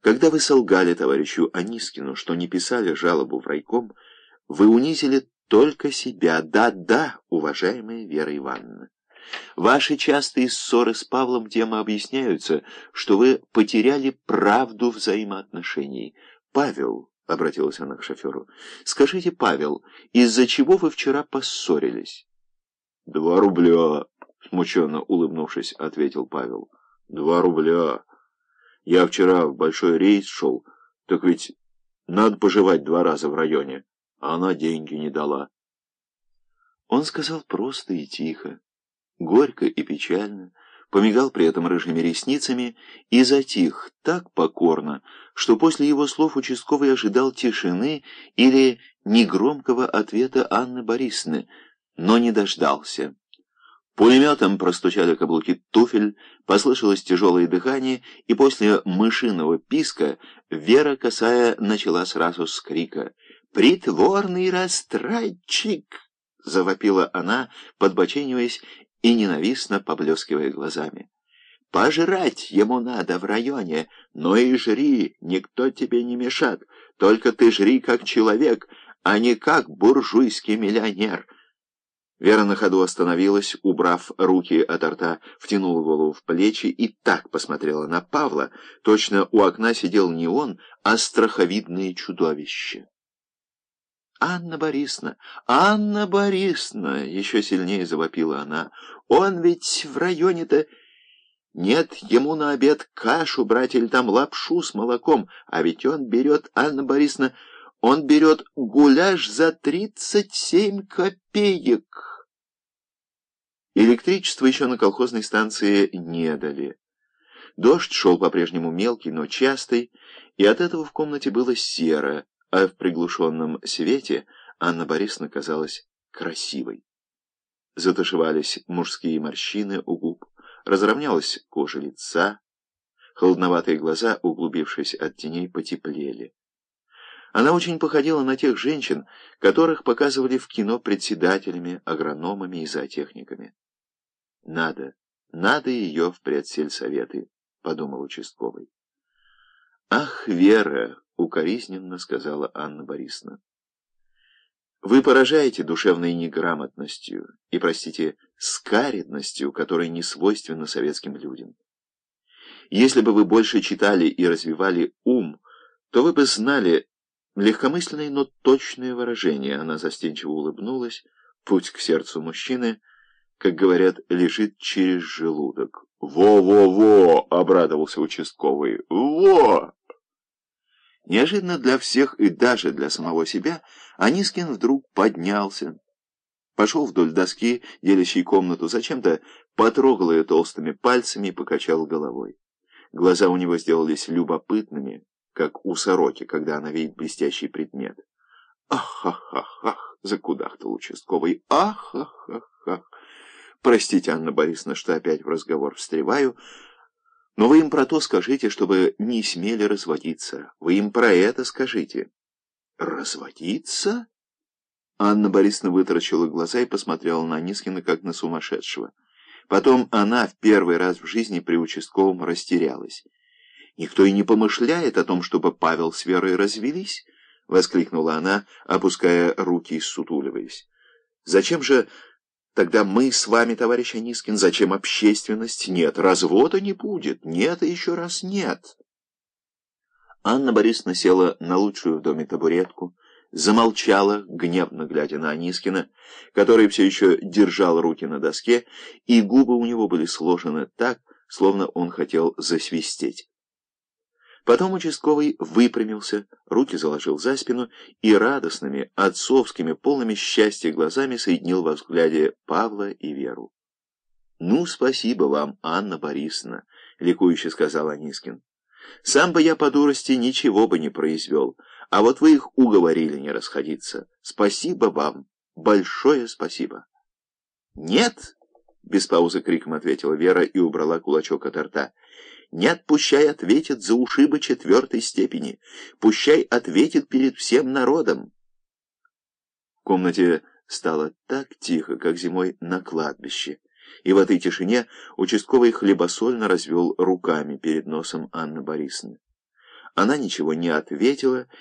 Когда вы солгали товарищу Анискину, что не писали жалобу в райком, вы унизили только себя. Да-да, уважаемая Вера Ивановна. Ваши частые ссоры с Павлом тем объясняются, что вы потеряли правду взаимоотношений. Павел, — обратилась она к шоферу, — скажите, Павел, из-за чего вы вчера поссорились? Два рубля, — смущенно улыбнувшись, ответил Павел. Два рубля. Я вчера в большой рейс шел, так ведь надо пожевать два раза в районе, а она деньги не дала. Он сказал просто и тихо, горько и печально, помигал при этом рыжими ресницами и затих так покорно, что после его слов участковый ожидал тишины или негромкого ответа Анны Борисовны, но не дождался. Пулеметом простучали каблуки туфель, послышалось тяжелое дыхание, и после мышиного писка Вера Косая начала сразу с крика «Притворный растратчик!» — завопила она, подбочениваясь и ненавистно поблескивая глазами. «Пожрать ему надо в районе, но и жри, никто тебе не мешает, только ты жри как человек, а не как буржуйский миллионер». Вера на ходу остановилась, убрав руки от рта, втянула голову в плечи и так посмотрела на Павла. Точно у окна сидел не он, а страховидное чудовище. «Анна Борисовна! Анна Борисовна!» — еще сильнее завопила она. «Он ведь в районе-то...» «Нет, ему на обед кашу брать или там лапшу с молоком, а ведь он берет, Анна Борисовна, он берет гуляш за тридцать семь копеек!» Электричество еще на колхозной станции не дали. Дождь шел по-прежнему мелкий, но частый, и от этого в комнате было серо, а в приглушенном свете Анна Борисовна казалась красивой. Затушевались мужские морщины у губ, разровнялась кожа лица, холодноватые глаза, углубившись от теней, потеплели. Она очень походила на тех женщин, которых показывали в кино председателями, агрономами и зоотехниками. «Надо, надо ее в предсельсоветы», — подумал участковый. «Ах, Вера!» — укоризненно сказала Анна Борисовна. «Вы поражаете душевной неграмотностью и, простите, скаридностью, которая не свойственна советским людям. Если бы вы больше читали и развивали ум, то вы бы знали легкомысленное, но точное выражение. Она застенчиво улыбнулась. Путь к сердцу мужчины, как говорят, лежит через желудок. «Во-во-во!» — обрадовался участковый. «Во!» Неожиданно для всех и даже для самого себя Анискин вдруг поднялся. Пошел вдоль доски, делящей комнату, зачем-то потрогал ее толстыми пальцами и покачал головой. Глаза у него сделались любопытными, как у сороки, когда она видит блестящий предмет. «Ах-ах-ах-ах!» — закудахтал участковый. «Ах-ах-ах-ах!» «Простите, Анна Борисовна, что опять в разговор встреваю, но вы им про то скажите, чтобы не смели разводиться. Вы им про это скажите». «Разводиться?» Анна Борисовна вытаращила глаза и посмотрела на Нискина, как на сумасшедшего. Потом она в первый раз в жизни при участковом растерялась. Никто и не помышляет о том, чтобы Павел с Верой развелись, — воскликнула она, опуская руки и сутуливаясь. Зачем же тогда мы с вами, товарищ Анискин, зачем общественность? Нет, развода не будет, нет и еще раз нет. Анна Борисовна села на лучшую в доме табуретку, замолчала, гневно глядя на Анискина, который все еще держал руки на доске, и губы у него были сложены так, словно он хотел засвистеть. Потом участковый выпрямился, руки заложил за спину и радостными, отцовскими, полными счастья глазами соединил во взгляде Павла и Веру. «Ну, спасибо вам, Анна Борисовна», — ликующе сказал Анискин. «Сам бы я по дурости ничего бы не произвел, а вот вы их уговорили не расходиться. Спасибо вам, большое спасибо». «Нет!» — без паузы криком ответила Вера и убрала кулачок от рта. Нет, пущай ответит за ушибы четвертой степени. Пущай ответит перед всем народом. В комнате стало так тихо, как зимой на кладбище. И в этой тишине участковый хлебосольно развел руками перед носом Анны Борисовны. Она ничего не ответила